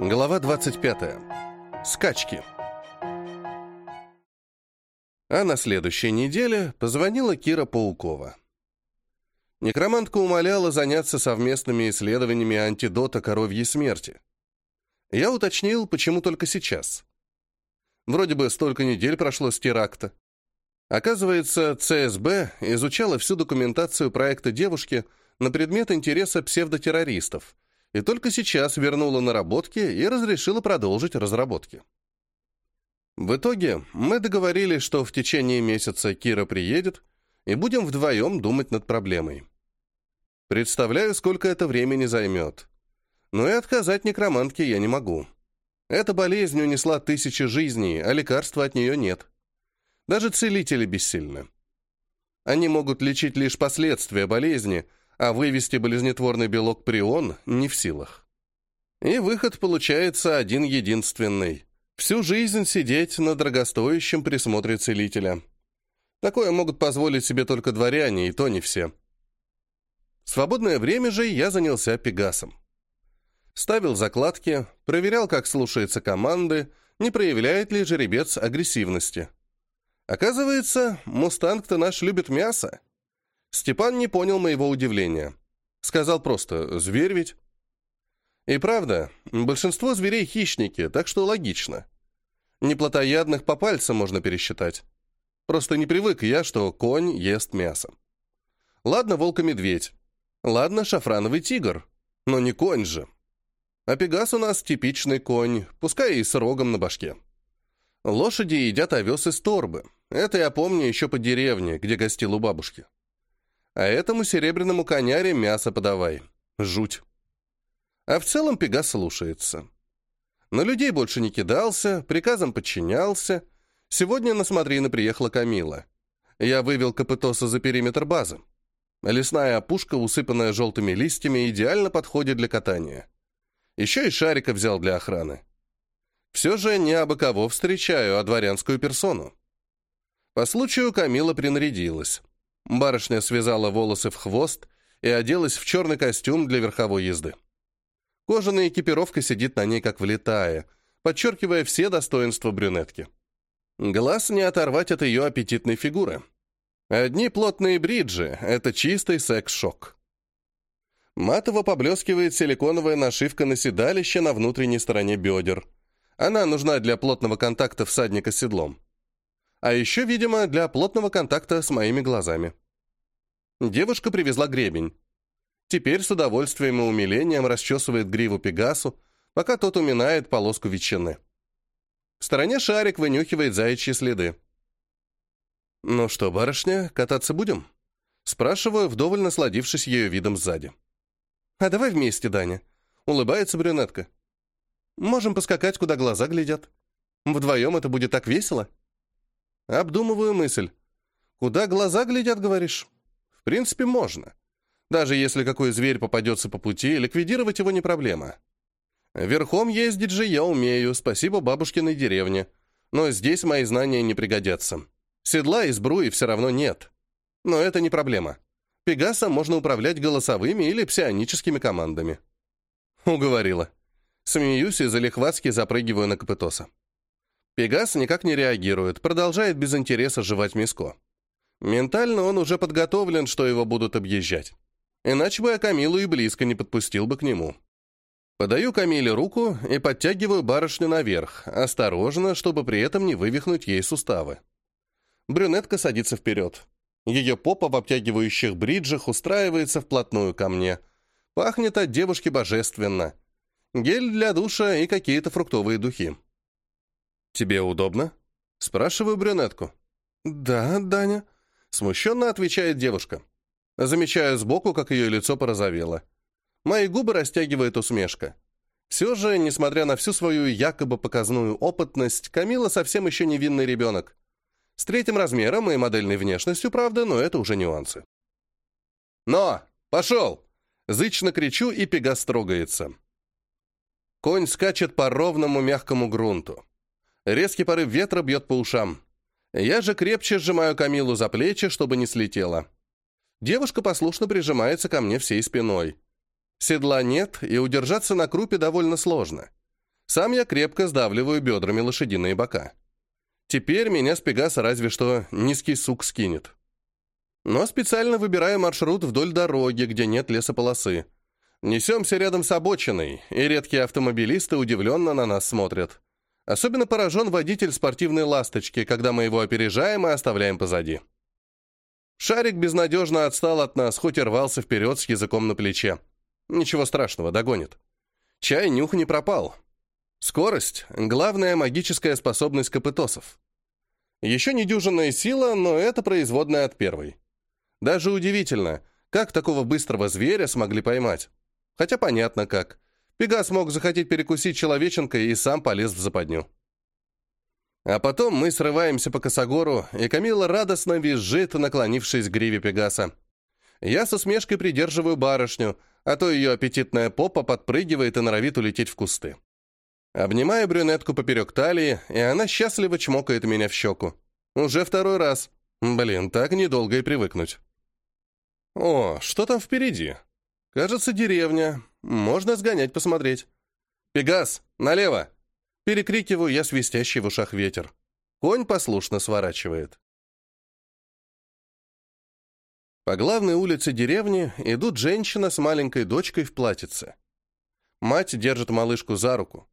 Глава 25. Скачки. А на следующей неделе позвонила Кира Паукова. Некромантка умоляла заняться совместными исследованиями антидота коровьей смерти. Я уточнил, почему только сейчас. Вроде бы столько недель прошло с теракта. Оказывается, ЦСБ изучала всю документацию проекта девушки на предмет интереса псевдотеррористов — и только сейчас вернула наработки и разрешила продолжить разработки. В итоге мы договорились, что в течение месяца Кира приедет, и будем вдвоем думать над проблемой. Представляю, сколько это времени займет. Но и отказать некромантке я не могу. Эта болезнь унесла тысячи жизней, а лекарства от нее нет. Даже целители бессильны. Они могут лечить лишь последствия болезни – а вывести болезнетворный белок прион не в силах. И выход получается один-единственный. Всю жизнь сидеть на дорогостоящем присмотре целителя. Такое могут позволить себе только дворяне, и то не все. В свободное время же я занялся Пегасом. Ставил закладки, проверял, как слушается команды, не проявляет ли жеребец агрессивности. Оказывается, мустанг-то наш любит мясо. Степан не понял моего удивления. Сказал просто «зверь ведь». И правда, большинство зверей хищники, так что логично. Неплотоядных по пальцам можно пересчитать. Просто не привык я, что конь ест мясо. Ладно, волк-медведь. Ладно, шафрановый тигр. Но не конь же. А пегас у нас типичный конь, пускай и с рогом на башке. Лошади едят овес из торбы. Это я помню еще по деревне, где гостил у бабушки. А этому серебряному коняре мясо подавай. Жуть. А в целом Пегас слушается. На людей больше не кидался, приказам подчинялся. Сегодня на смотрины приехала Камила. Я вывел Капытоса за периметр базы. Лесная опушка, усыпанная желтыми листьями, идеально подходит для катания. Еще и шарика взял для охраны. Все же не абы кого встречаю, а дворянскую персону. По случаю Камила принарядилась. Барышня связала волосы в хвост и оделась в черный костюм для верховой езды. Кожаная экипировка сидит на ней как влетая, подчеркивая все достоинства брюнетки. Глаз не оторвать от ее аппетитной фигуры. Одни плотные бриджи — это чистый секс-шок. Матово поблескивает силиконовая нашивка на седалище на внутренней стороне бедер. Она нужна для плотного контакта всадника с седлом а еще, видимо, для плотного контакта с моими глазами. Девушка привезла гребень. Теперь с удовольствием и умилением расчесывает гриву Пегасу, пока тот уминает полоску ветчины. В стороне шарик вынюхивает заячьи следы. «Ну что, барышня, кататься будем?» Спрашиваю, вдоволь насладившись ее видом сзади. «А давай вместе, Даня», — улыбается брюнетка. «Можем поскакать, куда глаза глядят. Вдвоем это будет так весело». Обдумываю мысль. Куда глаза глядят, говоришь? В принципе, можно. Даже если какой зверь попадется по пути, ликвидировать его не проблема. Верхом ездить же я умею, спасибо бабушкиной деревне. Но здесь мои знания не пригодятся. Седла и сбруи все равно нет. Но это не проблема. Пегаса можно управлять голосовыми или псионическими командами. Уговорила. Смеюсь и залихватски запрыгиваю на Капытоса. Пегас никак не реагирует, продолжает без интереса жевать миско. Ментально он уже подготовлен, что его будут объезжать. Иначе бы я Камилу и близко не подпустил бы к нему. Подаю Камиле руку и подтягиваю барышню наверх, осторожно, чтобы при этом не вывихнуть ей суставы. Брюнетка садится вперед. Ее попа в обтягивающих бриджах устраивается вплотную ко мне. Пахнет от девушки божественно. Гель для душа и какие-то фруктовые духи. «Тебе удобно?» Спрашиваю брюнетку. «Да, Даня», — смущенно отвечает девушка. Замечаю сбоку, как ее лицо порозовело. Мои губы растягивает усмешка. Все же, несмотря на всю свою якобы показную опытность, Камила совсем еще невинный ребенок. С третьим размером и модельной внешностью, правда, но это уже нюансы. «Но! Пошел!» Зычно кричу, и Пегас трогается. Конь скачет по ровному мягкому грунту. Резкий порыв ветра бьет по ушам. Я же крепче сжимаю Камилу за плечи, чтобы не слетела. Девушка послушно прижимается ко мне всей спиной. Седла нет, и удержаться на крупе довольно сложно. Сам я крепко сдавливаю бедрами лошадиные бока. Теперь меня с Пегаса разве что низкий сук скинет. Но специально выбираю маршрут вдоль дороги, где нет лесополосы. Несемся рядом с обочиной, и редкие автомобилисты удивленно на нас смотрят. Особенно поражен водитель спортивной «Ласточки», когда мы его опережаем и оставляем позади. Шарик безнадежно отстал от нас, хоть и рвался вперед с языком на плече. Ничего страшного, догонит. Чай нюх не пропал. Скорость — главная магическая способность копытосов. Еще не дюжинная сила, но это производная от первой. Даже удивительно, как такого быстрого зверя смогли поймать. Хотя понятно как. Пегас мог захотеть перекусить человеченкой и сам полез в западню. А потом мы срываемся по косогору, и Камила радостно визжит, наклонившись к гриве Пегаса. Я со смешкой придерживаю барышню, а то ее аппетитная попа подпрыгивает и норовит улететь в кусты. Обнимаю брюнетку поперек талии, и она счастливо чмокает меня в щеку. Уже второй раз. Блин, так недолго и привыкнуть. О, что там впереди? Кажется, деревня. Можно сгонять посмотреть. «Пегас, налево!» Перекрикиваю я свистящий в ушах ветер. Конь послушно сворачивает. По главной улице деревни идут женщина с маленькой дочкой в платьице. Мать держит малышку за руку.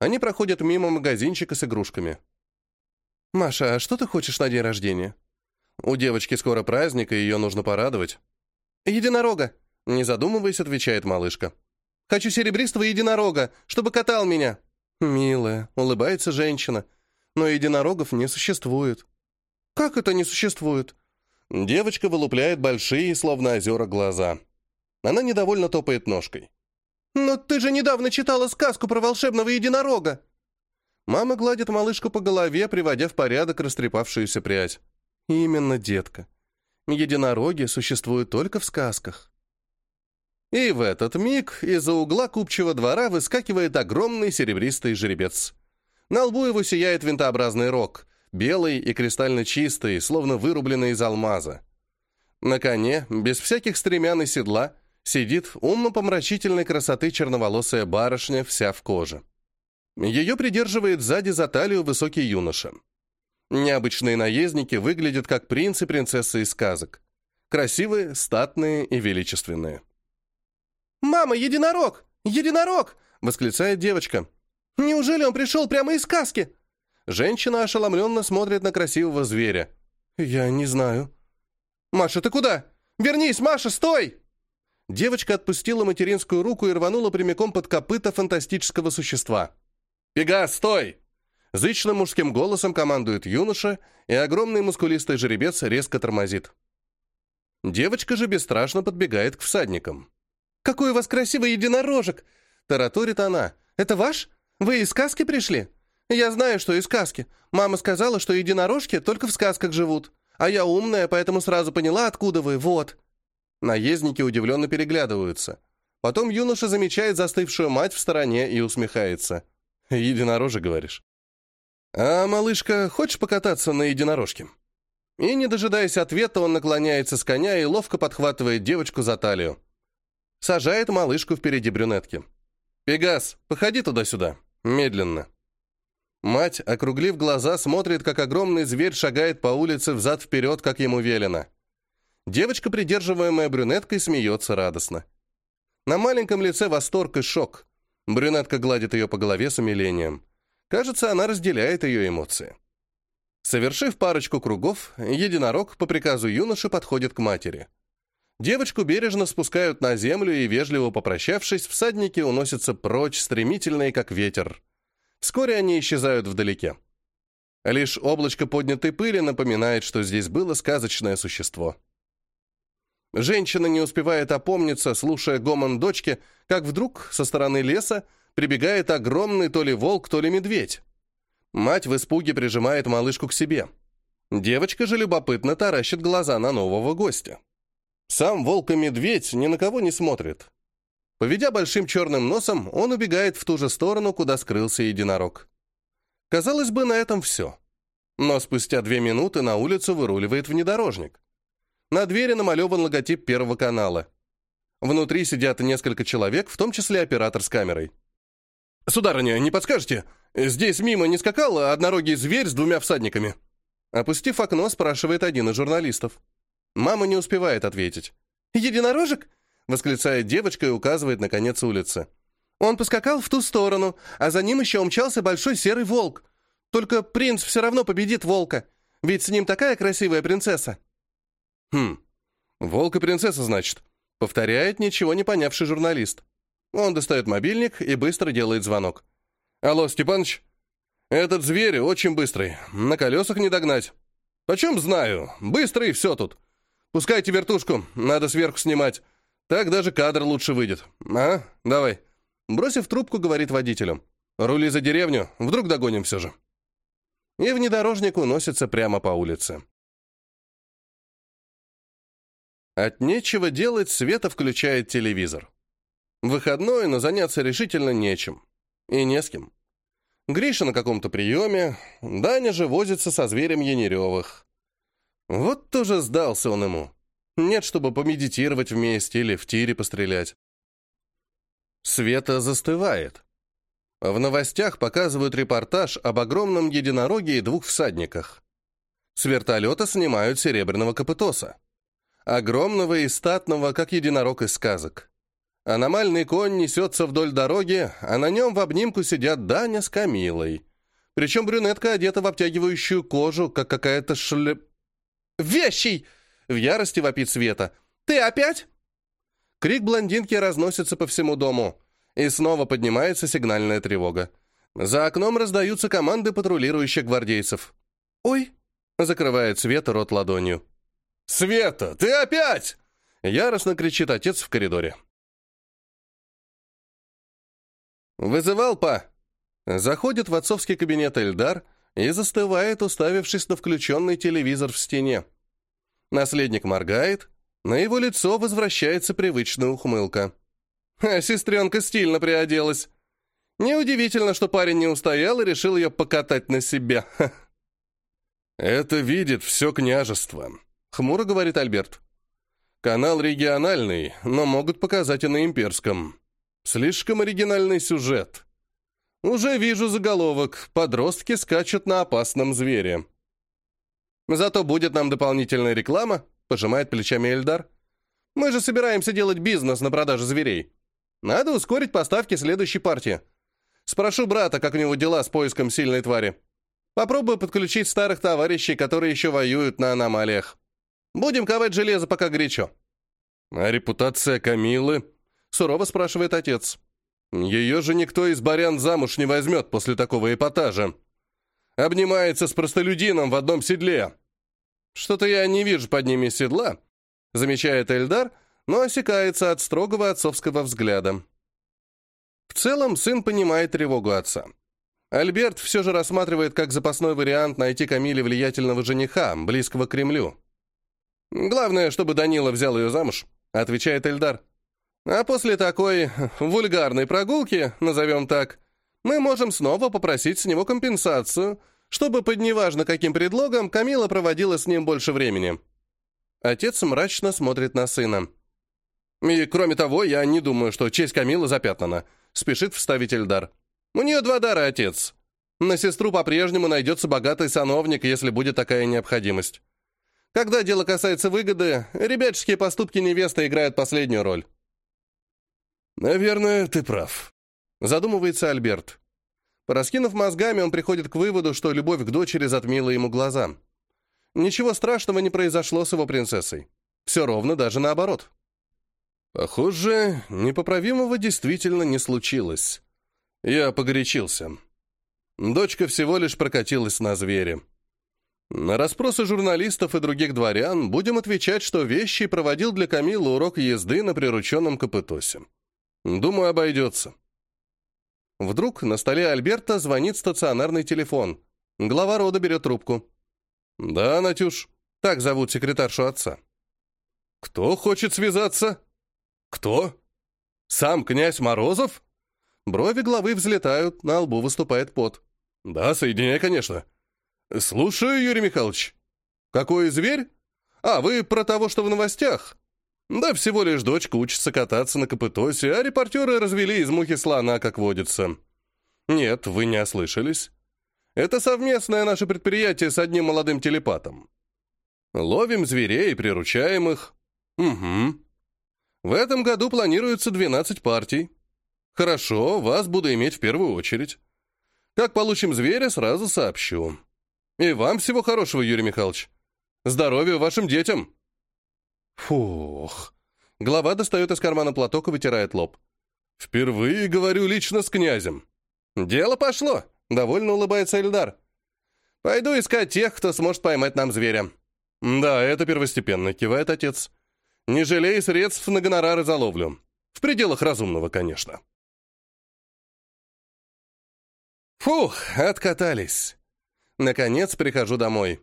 Они проходят мимо магазинчика с игрушками. «Маша, а что ты хочешь на день рождения?» «У девочки скоро праздник, и ее нужно порадовать». «Единорога!» — не задумываясь, отвечает малышка. «Хочу серебристого единорога, чтобы катал меня!» «Милая», — улыбается женщина, «но единорогов не существует». «Как это не существует?» Девочка вылупляет большие, словно озера, глаза. Она недовольно топает ножкой. «Но ты же недавно читала сказку про волшебного единорога!» Мама гладит малышку по голове, приводя в порядок растрепавшуюся прядь. «Именно, детка. Единороги существуют только в сказках». И в этот миг из-за угла купчего двора выскакивает огромный серебристый жеребец. На лбу его сияет винтообразный рог, белый и кристально чистый, словно вырубленный из алмаза. На коне, без всяких стремян и седла, сидит умно-помрачительной красоты черноволосая барышня, вся в коже. Ее придерживает сзади за талию высокий юноша. Необычные наездники выглядят как принц и принцесса из сказок. Красивые, статные и величественные. «Мама, единорог! Единорог!» — восклицает девочка. «Неужели он пришел прямо из сказки?» Женщина ошеломленно смотрит на красивого зверя. «Я не знаю». «Маша, ты куда? Вернись, Маша, стой!» Девочка отпустила материнскую руку и рванула прямиком под копыта фантастического существа. «Пегас, стой!» Зычным мужским голосом командует юноша, и огромный мускулистый жеребец резко тормозит. Девочка же бесстрашно подбегает к всадникам. «Какой у вас красивый единорожек!» — тараторит она. «Это ваш? Вы из сказки пришли?» «Я знаю, что из сказки. Мама сказала, что единорожки только в сказках живут. А я умная, поэтому сразу поняла, откуда вы. Вот». Наездники удивленно переглядываются. Потом юноша замечает застывшую мать в стороне и усмехается. «Единорожа, говоришь?» «А, малышка, хочешь покататься на единорожке?» И, не дожидаясь ответа, он наклоняется с коня и ловко подхватывает девочку за талию. Сажает малышку впереди брюнетки. «Пегас, походи туда-сюда. Медленно». Мать, округлив глаза, смотрит, как огромный зверь шагает по улице взад-вперед, как ему велено. Девочка, придерживаемая брюнеткой, смеется радостно. На маленьком лице восторг и шок. Брюнетка гладит ее по голове с умилением. Кажется, она разделяет ее эмоции. Совершив парочку кругов, единорог по приказу юноши подходит к матери. Девочку бережно спускают на землю и, вежливо попрощавшись, всадники уносятся прочь, стремительные, как ветер. Вскоре они исчезают вдалеке. Лишь облачко поднятой пыли напоминает, что здесь было сказочное существо. Женщина не успевает опомниться, слушая гомон дочки, как вдруг со стороны леса прибегает огромный то ли волк, то ли медведь. Мать в испуге прижимает малышку к себе. Девочка же любопытно таращит глаза на нового гостя. Сам волк и медведь ни на кого не смотрит. Поведя большим черным носом, он убегает в ту же сторону, куда скрылся единорог. Казалось бы, на этом все. Но спустя две минуты на улицу выруливает внедорожник. На двери намалеван логотип Первого канала. Внутри сидят несколько человек, в том числе оператор с камерой. «Сударыня, не подскажете? Здесь мимо не скакал однорогий зверь с двумя всадниками?» Опустив окно, спрашивает один из журналистов. Мама не успевает ответить. «Единорожек?» — восклицает девочка и указывает на конец улицы. «Он поскакал в ту сторону, а за ним еще умчался большой серый волк. Только принц все равно победит волка, ведь с ним такая красивая принцесса». «Хм, волк и принцесса, значит», — повторяет ничего не понявший журналист. Он достает мобильник и быстро делает звонок. «Алло, Степаныч, этот зверь очень быстрый, на колесах не догнать. Почем знаю, быстрый все тут. Пускайте вертушку, надо сверху снимать. Так даже кадр лучше выйдет. А, давай». Бросив трубку, говорит водителю. «Рули за деревню, вдруг догоним все же». И внедорожник уносится прямо по улице. От нечего делать Света включает телевизор. Выходной, но заняться решительно нечем. И не с кем. Гриша на каком-то приеме, Даня же возится со зверем Янеревых. Вот тоже сдался он ему. Нет, чтобы помедитировать вместе или в тире пострелять. Света застывает. В новостях показывают репортаж об огромном единороге и двух всадниках. С вертолета снимают серебряного копытоса. Огромного и статного, как единорог из сказок. Аномальный конь несется вдоль дороги, а на нем в обнимку сидят Даня с Камилой. Причем брюнетка одета в обтягивающую кожу, как какая-то шле... «Вещий!» — в ярости вопит Света. «Ты опять?» Крик блондинки разносится по всему дому. И снова поднимается сигнальная тревога. За окном раздаются команды патрулирующих гвардейцев. «Ой!» — закрывает Света рот ладонью. «Света, ты опять!» — яростно кричит отец в коридоре. «Вызывал, па!» Заходит в отцовский кабинет Эльдар и застывает, уставившись на включенный телевизор в стене. Наследник моргает, на его лицо возвращается привычная ухмылка. А сестренка стильно приоделась. Неудивительно, что парень не устоял и решил ее покатать на себя. «Это видит все княжество», — хмуро говорит Альберт. «Канал региональный, но могут показать и на имперском. Слишком оригинальный сюжет. Уже вижу заголовок «Подростки скачут на опасном звере». «Зато будет нам дополнительная реклама», — пожимает плечами Эльдар. «Мы же собираемся делать бизнес на продаже зверей. Надо ускорить поставки следующей партии. Спрошу брата, как у него дела с поиском сильной твари. Попробую подключить старых товарищей, которые еще воюют на аномалиях. Будем ковать железо, пока горячо». «А репутация Камилы?» Сурово спрашивает отец. Ее же никто из барян замуж не возьмет после такого эпатажа. Обнимается с простолюдином в одном седле. Что-то я не вижу под ними седла, замечает Эльдар, но осекается от строгого отцовского взгляда. В целом сын понимает тревогу отца. Альберт все же рассматривает как запасной вариант найти Камиле влиятельного жениха, близкого к Кремлю. «Главное, чтобы Данила взял ее замуж», — отвечает Эльдар. А после такой вульгарной прогулки, назовем так, мы можем снова попросить с него компенсацию, чтобы под неважно каким предлогом Камила проводила с ним больше времени. Отец мрачно смотрит на сына. И, кроме того, я не думаю, что честь Камилы запятнана, спешит вставить Эльдар. У нее два дара, отец. На сестру по-прежнему найдется богатый сановник, если будет такая необходимость. Когда дело касается выгоды, ребяческие поступки невесты играют последнюю роль. «Наверное, ты прав», — задумывается Альберт. Пораскинув мозгами, он приходит к выводу, что любовь к дочери затмила ему глаза. Ничего страшного не произошло с его принцессой. Все ровно даже наоборот. Похоже, непоправимого действительно не случилось. Я погорячился. Дочка всего лишь прокатилась на звере. На расспросы журналистов и других дворян будем отвечать, что Вещий проводил для Камилы урок езды на прирученном копытосе. Думаю, обойдется. Вдруг на столе Альберта звонит стационарный телефон. Глава рода берет трубку. «Да, Натюш, так зовут секретаршу отца». «Кто хочет связаться?» «Кто? Сам князь Морозов?» Брови главы взлетают, на лбу выступает пот. «Да, соединяй, конечно». «Слушаю, Юрий Михайлович. Какой зверь? А, вы про того, что в новостях?» Да всего лишь дочка учится кататься на копытосе, а репортеры развели из мухи слона, как водится. Нет, вы не ослышались. Это совместное наше предприятие с одним молодым телепатом. Ловим зверей и приручаем их. Угу. В этом году планируется 12 партий. Хорошо, вас буду иметь в первую очередь. Как получим зверя, сразу сообщу. И вам всего хорошего, Юрий Михайлович. Здоровья вашим детям. Фух. Глава достает из кармана платок и вытирает лоб. Впервые говорю лично с князем. Дело пошло, довольно улыбается Эльдар. Пойду искать тех, кто сможет поймать нам зверя. Да, это первостепенно, кивает отец. Не жалей средств на гонорары за ловлю. В пределах разумного, конечно. Фух, откатались. Наконец прихожу домой.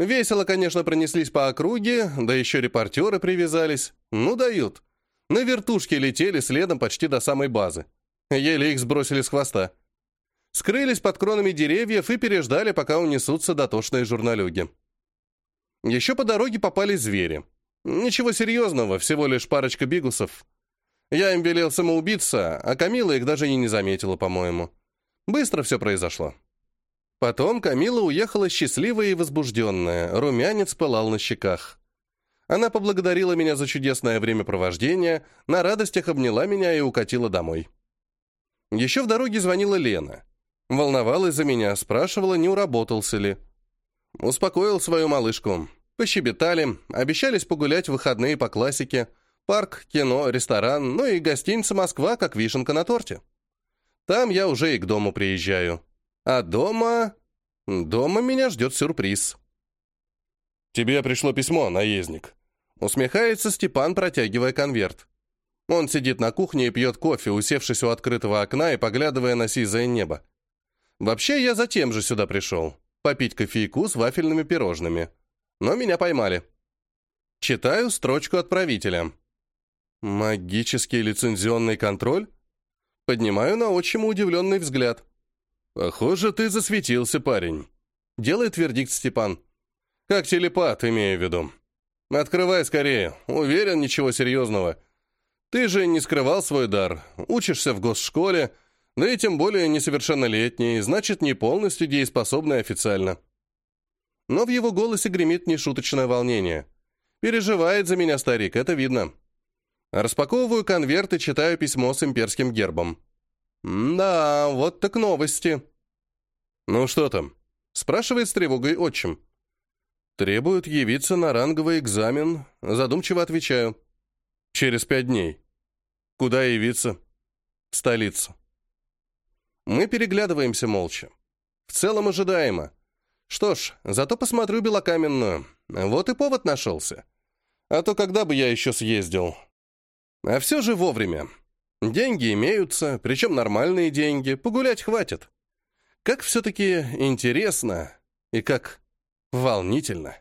Весело, конечно, пронеслись по округе, да еще репортеры привязались. Ну, дают. На вертушке летели следом почти до самой базы. Еле их сбросили с хвоста. Скрылись под кронами деревьев и переждали, пока унесутся дотошные журналюги. Еще по дороге попались звери. Ничего серьезного, всего лишь парочка бигусов. Я им велел самоубиться, а Камила их даже и не заметила, по-моему. Быстро все произошло. Потом Камила уехала счастливая и возбужденная, румянец пылал на щеках. Она поблагодарила меня за чудесное времяпровождение, на радостях обняла меня и укатила домой. Еще в дороге звонила Лена. Волновалась за меня, спрашивала, не уработался ли. Успокоил свою малышку. Пощебетали, обещались погулять в выходные по классике. Парк, кино, ресторан, ну и гостиница «Москва» как вишенка на торте. Там я уже и к дому приезжаю. А дома... Дома меня ждет сюрприз. «Тебе пришло письмо, наездник», — усмехается Степан, протягивая конверт. Он сидит на кухне и пьет кофе, усевшись у открытого окна и поглядывая на сизое небо. Вообще, я затем же сюда пришел. Попить кофейку с вафельными пирожными но меня поймали. Читаю строчку отправителя. Магический лицензионный контроль? Поднимаю на отчиму удивленный взгляд. Похоже, ты засветился, парень. Делает вердикт Степан. Как телепат, имею в виду. Открывай скорее. Уверен, ничего серьезного. Ты же не скрывал свой дар. Учишься в госшколе, да и тем более несовершеннолетний, значит, не полностью дееспособный официально но в его голосе гремит нешуточное волнение. Переживает за меня старик, это видно. Распаковываю конверт и читаю письмо с имперским гербом. «Да, вот так новости». «Ну что там?» — спрашивает с тревогой отчим. «Требуют явиться на ранговый экзамен», — задумчиво отвечаю. «Через пять дней». «Куда явиться?» «В столицу». Мы переглядываемся молча. В целом ожидаемо. Что ж, зато посмотрю белокаменную. Вот и повод нашелся. А то когда бы я еще съездил? А все же вовремя. Деньги имеются, причем нормальные деньги, погулять хватит. Как все-таки интересно и как волнительно.